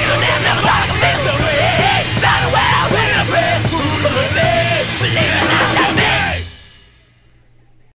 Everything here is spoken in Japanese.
る